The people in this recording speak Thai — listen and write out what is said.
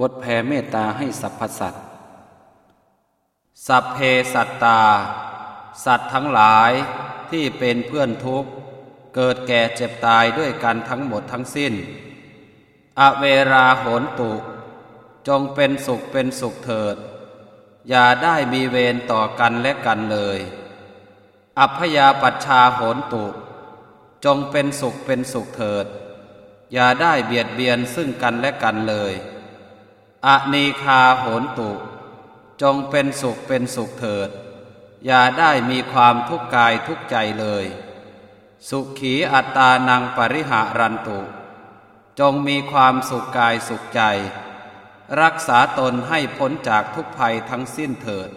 บทแผ่เมตตาให้สรรพสัตว์ สัพเพสัตตา สัตว์ทั้งหลายที่เป็นเพื่อนทุกข์ เกิดแก่เจ็บตายด้วยกันทั้งหมดทั้งสิ้น อเวราโหนตุ จงเป็นสุขเป็นสุขเถิด อย่าได้มีเวรต่อกันและกันเลย อัพยาปัชชาโหนตุ จงเป็นสุขเป็นสุขเถิด อย่าได้เบียดเบียนซึ่งกันและกันเลย อเนคาโหนตุ จงเป็นสุขเป็นสุขเถิด อย่าได้มีความทุกข์กายทุกใจเลย สุขีอัตตานังปริหารันตุ จงมีความสุขกายสุขใจ รักษาตนให้พ้นจากทุกภัยทั้งสิ้นเถิด